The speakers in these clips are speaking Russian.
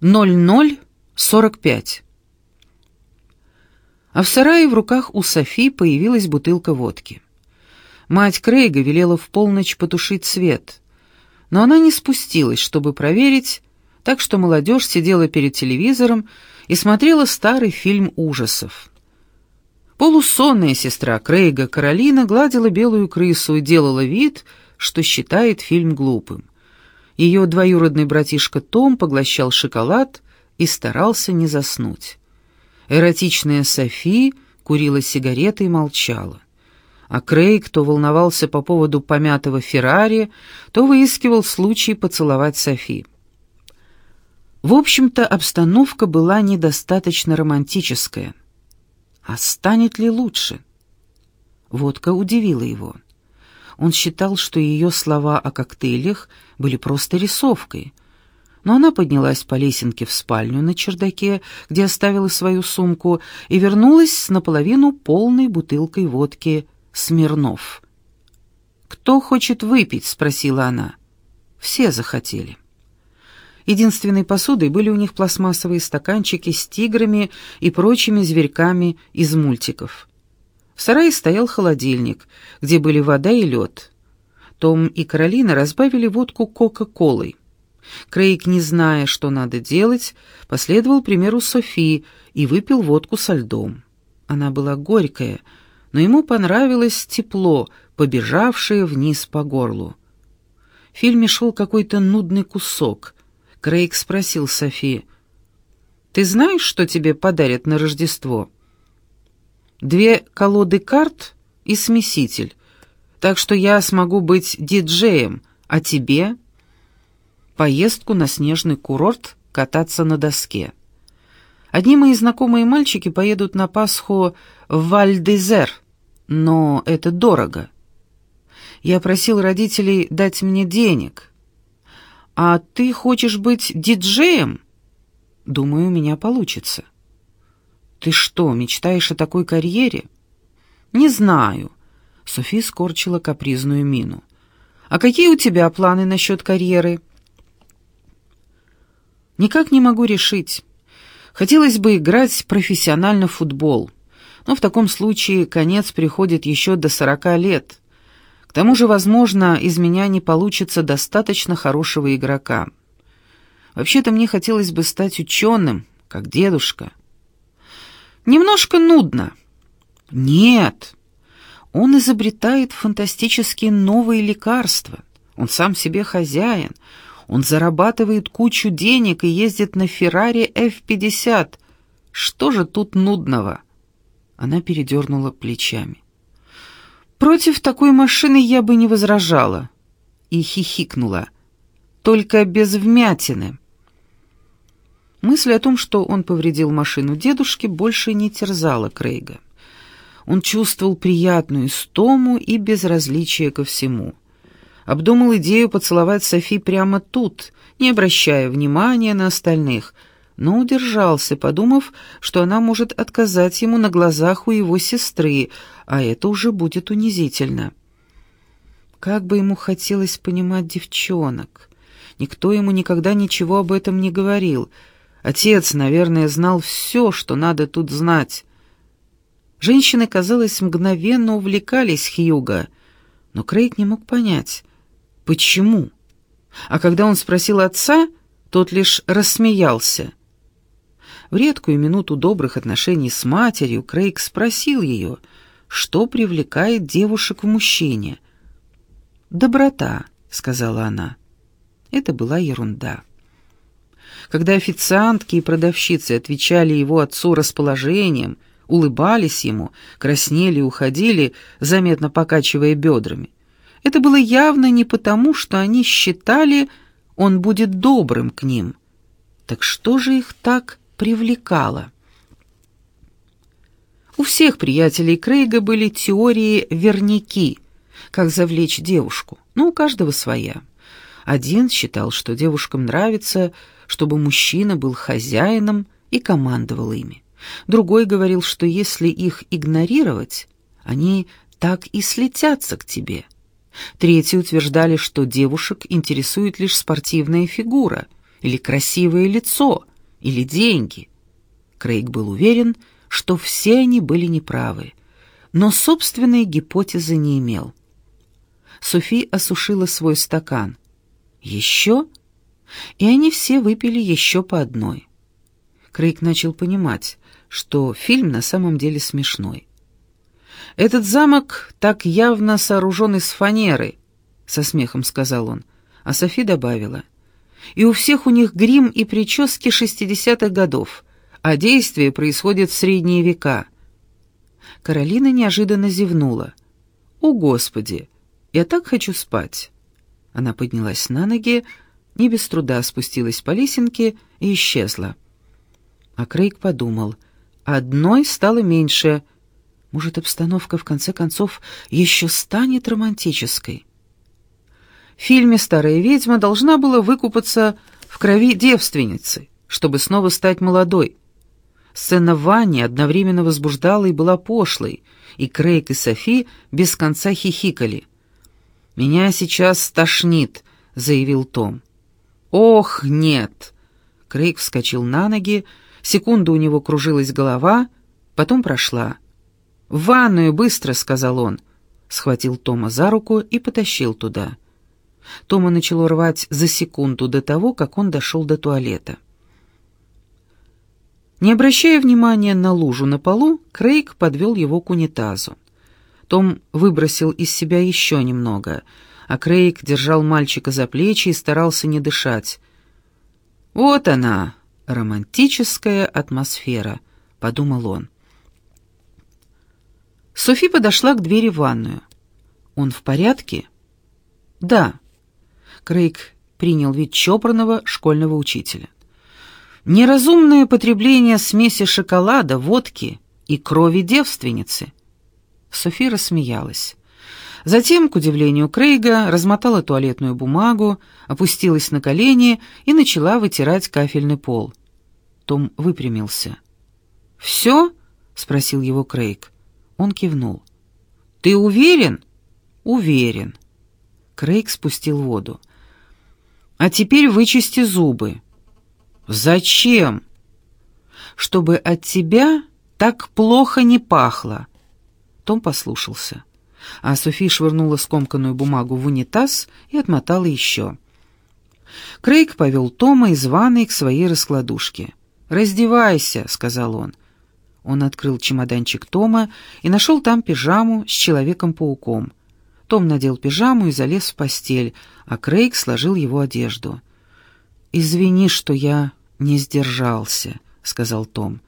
0045. А в сарае в руках у Софи появилась бутылка водки. Мать Крейга велела в полночь потушить свет, но она не спустилась, чтобы проверить, так что молодежь сидела перед телевизором и смотрела старый фильм ужасов. Полусонная сестра Крейга Каролина гладила белую крысу и делала вид, что считает фильм глупым. Ее двоюродный братишка Том поглощал шоколад и старался не заснуть. Эротичная Софи курила сигареты и молчала. А Крейг то волновался по поводу помятого Феррари, то выискивал случай поцеловать Софи. В общем-то, обстановка была недостаточно романтическая. А станет ли лучше? Водка удивила его. Он считал, что ее слова о коктейлях были просто рисовкой. Но она поднялась по лесенке в спальню на чердаке, где оставила свою сумку, и вернулась с наполовину полной бутылкой водки «Смирнов». «Кто хочет выпить?» — спросила она. Все захотели. Единственной посудой были у них пластмассовые стаканчики с тиграми и прочими зверьками из мультиков. В сарае стоял холодильник, где были вода и лед. Том и Каролина разбавили водку Кока-Колой. Крейг, не зная, что надо делать, последовал примеру Софии и выпил водку со льдом. Она была горькая, но ему понравилось тепло, побежавшее вниз по горлу. В фильме шел какой-то нудный кусок. Крейг спросил Софи, «Ты знаешь, что тебе подарят на Рождество?» Две колоды карт и смеситель, так что я смогу быть диджеем, а тебе — поездку на снежный курорт кататься на доске. Одни мои знакомые мальчики поедут на Пасху в Вальдезер, но это дорого. Я просил родителей дать мне денег. А ты хочешь быть диджеем? Думаю, у меня получится. «Ты что, мечтаешь о такой карьере?» «Не знаю», — Софи скорчила капризную мину. «А какие у тебя планы насчет карьеры?» «Никак не могу решить. Хотелось бы играть профессионально в футбол, но в таком случае конец приходит еще до сорока лет. К тому же, возможно, из меня не получится достаточно хорошего игрока. Вообще-то мне хотелось бы стать ученым, как дедушка». Немножко нудно. Нет. Он изобретает фантастические новые лекарства. Он сам себе хозяин. Он зарабатывает кучу денег и ездит на Феррари F50. Что же тут нудного? Она передернула плечами. Против такой машины я бы не возражала. И хихикнула. Только без вмятины. Мысль о том, что он повредил машину дедушки, больше не терзала Крейга. Он чувствовал приятную истому и безразличие ко всему. Обдумал идею поцеловать Софи прямо тут, не обращая внимания на остальных, но удержался, подумав, что она может отказать ему на глазах у его сестры, а это уже будет унизительно. Как бы ему хотелось понимать девчонок. Никто ему никогда ничего об этом не говорил — Отец, наверное, знал все, что надо тут знать. Женщины, казалось, мгновенно увлекались Хьюго, но Крейг не мог понять, почему. А когда он спросил отца, тот лишь рассмеялся. В редкую минуту добрых отношений с матерью Крейг спросил ее, что привлекает девушек в мужчине. «Доброта», — сказала она. Это была ерунда. Когда официантки и продавщицы отвечали его отцу расположением, улыбались ему, краснели и уходили, заметно покачивая бедрами, это было явно не потому, что они считали, он будет добрым к ним. Так что же их так привлекало? У всех приятелей Крейга были теории верняки, как завлечь девушку, но у каждого своя. Один считал, что девушкам нравится, чтобы мужчина был хозяином и командовал ими. Другой говорил, что если их игнорировать, они так и слетятся к тебе. Третьи утверждали, что девушек интересует лишь спортивная фигура или красивое лицо – или деньги. Крейг был уверен, что все они были неправы, но собственной гипотезы не имел. Софи осушила свой стакан. «Еще?» И они все выпили еще по одной. Крейг начал понимать, что фильм на самом деле смешной. «Этот замок так явно сооружен из фанеры», — со смехом сказал он, а Софи добавила. «И у всех у них грим и прически шестидесятых годов, а действие происходит в средние века». Каролина неожиданно зевнула. «О, Господи! Я так хочу спать!» Она поднялась на ноги, не без труда спустилась по лесенке и исчезла. А Крейг подумал, одной стало меньше. Может, обстановка, в конце концов, еще станет романтической? В фильме «Старая ведьма» должна была выкупаться в крови девственницы, чтобы снова стать молодой. Сцена Вани одновременно возбуждала и была пошлой, и Крейг и Софи без конца хихикали. «Меня сейчас тошнит», — заявил Том. «Ох, нет!» Крейг вскочил на ноги, секунду у него кружилась голова, потом прошла. «В ванную, быстро!» — сказал он. Схватил Тома за руку и потащил туда. Тома начало рвать за секунду до того, как он дошел до туалета. Не обращая внимания на лужу на полу, Крейг подвел его к унитазу. Том выбросил из себя еще немного — а Крейг держал мальчика за плечи и старался не дышать. «Вот она, романтическая атмосфера», — подумал он. Софи подошла к двери в ванную. «Он в порядке?» «Да». Крейг принял вид чопорного школьного учителя. «Неразумное потребление смеси шоколада, водки и крови девственницы». Софи рассмеялась. Затем, к удивлению Крейга, размотала туалетную бумагу, опустилась на колени и начала вытирать кафельный пол. Том выпрямился. «Все?» — спросил его Крейг. Он кивнул. «Ты уверен?» «Уверен». Крейг спустил воду. «А теперь вычисти зубы». «Зачем?» «Чтобы от тебя так плохо не пахло». Том послушался а Софи швырнула скомканную бумагу в унитаз и отмотала еще. Крейг повел Тома из ванной к своей раскладушке. «Раздевайся», — сказал он. Он открыл чемоданчик Тома и нашел там пижаму с Человеком-пауком. Том надел пижаму и залез в постель, а Крейг сложил его одежду. «Извини, что я не сдержался», — сказал Том.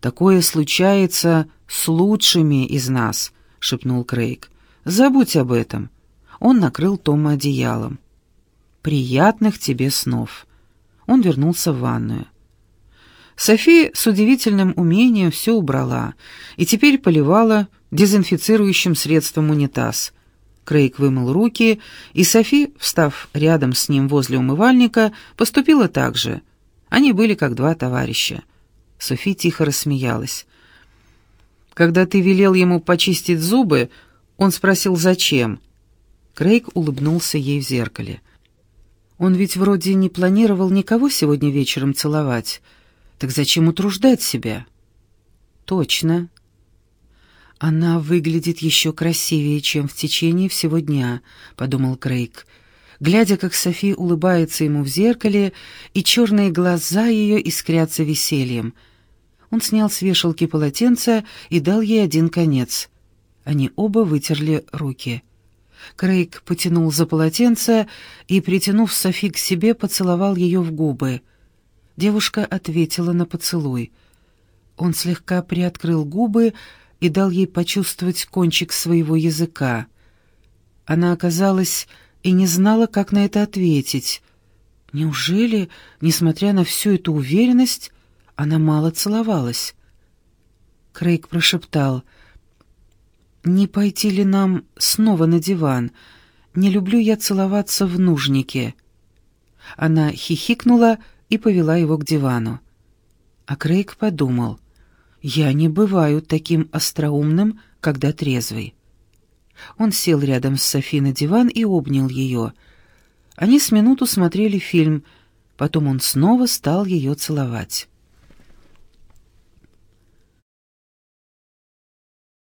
«Такое случается с лучшими из нас», — шепнул Крейг. «Забудь об этом». Он накрыл Тома одеялом. «Приятных тебе снов». Он вернулся в ванную. София с удивительным умением все убрала и теперь поливала дезинфицирующим средством унитаз. Крейг вымыл руки, и Софи, встав рядом с ним возле умывальника, поступила так же. Они были как два товарища. Софи тихо рассмеялась. Когда ты велел ему почистить зубы, он спросил, зачем. Крейг улыбнулся ей в зеркале. Он ведь вроде не планировал никого сегодня вечером целовать. Так зачем утруждать себя? Точно. Она выглядит еще красивее, чем в течение всего дня, подумал Крейг, глядя, как Софи улыбается ему в зеркале, и черные глаза ее искрятся весельем — он снял с вешалки полотенце и дал ей один конец. Они оба вытерли руки. Крейг потянул за полотенце и, притянув Софи к себе, поцеловал ее в губы. Девушка ответила на поцелуй. Он слегка приоткрыл губы и дал ей почувствовать кончик своего языка. Она оказалась и не знала, как на это ответить. Неужели, несмотря на всю эту уверенность, она мало целовалась. Крейг прошептал, «Не пойти ли нам снова на диван? Не люблю я целоваться в нужнике». Она хихикнула и повела его к дивану. А Крейг подумал, «Я не бываю таким остроумным, когда трезвый». Он сел рядом с Софи на диван и обнял ее. Они с минуту смотрели фильм Потом он снова стал ее целовать.